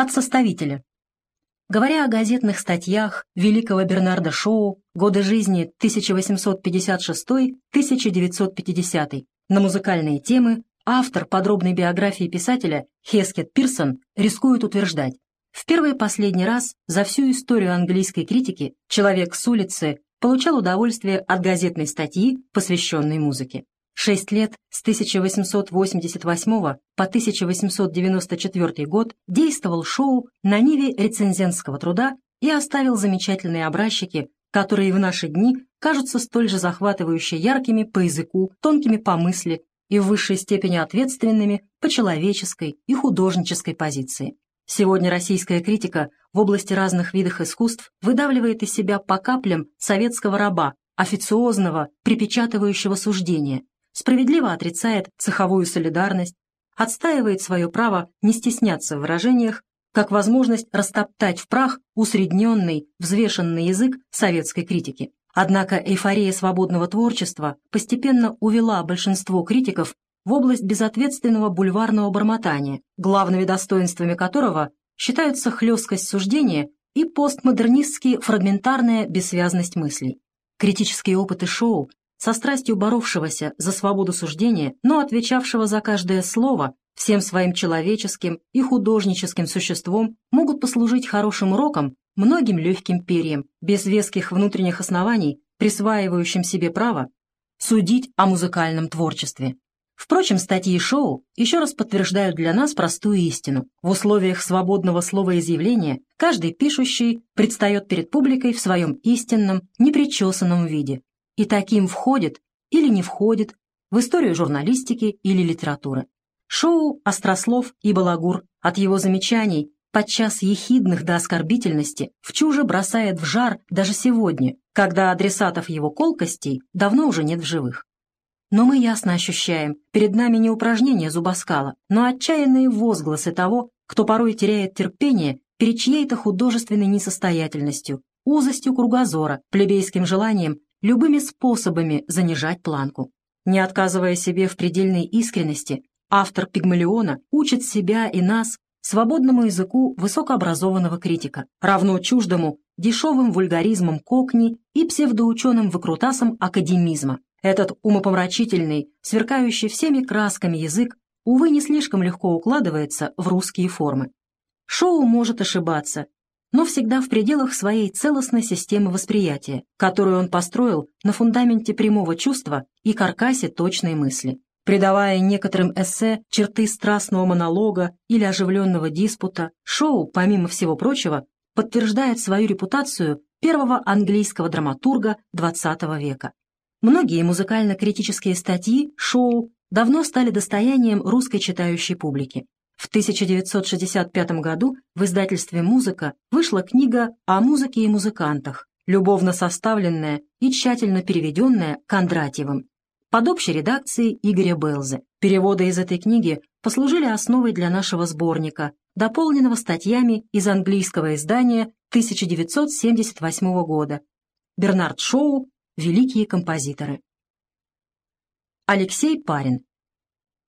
от составителя. Говоря о газетных статьях великого Бернарда Шоу «Годы жизни 1856-1950» на музыкальные темы, автор подробной биографии писателя Хескет Пирсон рискует утверждать, в первый и последний раз за всю историю английской критики человек с улицы получал удовольствие от газетной статьи, посвященной музыке. Шесть лет с 1888 по 1894 год действовал шоу на ниве рецензентского труда и оставил замечательные образчики, которые в наши дни кажутся столь же захватывающе яркими по языку, тонкими по мысли и в высшей степени ответственными по человеческой и художнической позиции. Сегодня российская критика в области разных видов искусств выдавливает из себя по каплям советского раба, официозного, припечатывающего суждения, справедливо отрицает цеховую солидарность, отстаивает свое право не стесняться в выражениях, как возможность растоптать в прах усредненный, взвешенный язык советской критики. Однако эйфория свободного творчества постепенно увела большинство критиков в область безответственного бульварного бормотания, главными достоинствами которого считаются хлесткость суждения и постмодернистски фрагментарная бессвязность мыслей. Критические опыты шоу, со страстью боровшегося за свободу суждения, но отвечавшего за каждое слово всем своим человеческим и художническим существом, могут послужить хорошим уроком многим легким перьям, без веских внутренних оснований, присваивающим себе право судить о музыкальном творчестве. Впрочем, статьи шоу еще раз подтверждают для нас простую истину. В условиях свободного словоизъявления каждый пишущий предстает перед публикой в своем истинном, непричесанном виде. И таким входит или не входит в историю журналистики или литературы. Шоу «Острослов» и «Балагур» от его замечаний, подчас ехидных до оскорбительности, в чуже бросает в жар даже сегодня, когда адресатов его колкостей давно уже нет в живых. Но мы ясно ощущаем, перед нами не упражнение зубоскала, но отчаянные возгласы того, кто порой теряет терпение перед чьей-то художественной несостоятельностью, узостью кругозора, плебейским желанием любыми способами занижать планку. Не отказывая себе в предельной искренности, автор «Пигмалиона» учит себя и нас свободному языку высокообразованного критика, равно чуждому дешевым вульгаризмом кокни и псевдоученым выкрутасам академизма. Этот умопомрачительный, сверкающий всеми красками язык, увы, не слишком легко укладывается в русские формы. Шоу может ошибаться, но всегда в пределах своей целостной системы восприятия, которую он построил на фундаменте прямого чувства и каркасе точной мысли. Придавая некоторым эссе черты страстного монолога или оживленного диспута, Шоу, помимо всего прочего, подтверждает свою репутацию первого английского драматурга XX века. Многие музыкально-критические статьи, шоу давно стали достоянием русской читающей публики. В 1965 году в издательстве «Музыка» вышла книга о музыке и музыкантах, любовно составленная и тщательно переведенная Кондратьевым, под общей редакцией Игоря Белзы. Переводы из этой книги послужили основой для нашего сборника, дополненного статьями из английского издания 1978 года. Бернард Шоу великие композиторы. Алексей Парин